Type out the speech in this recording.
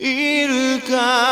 いるか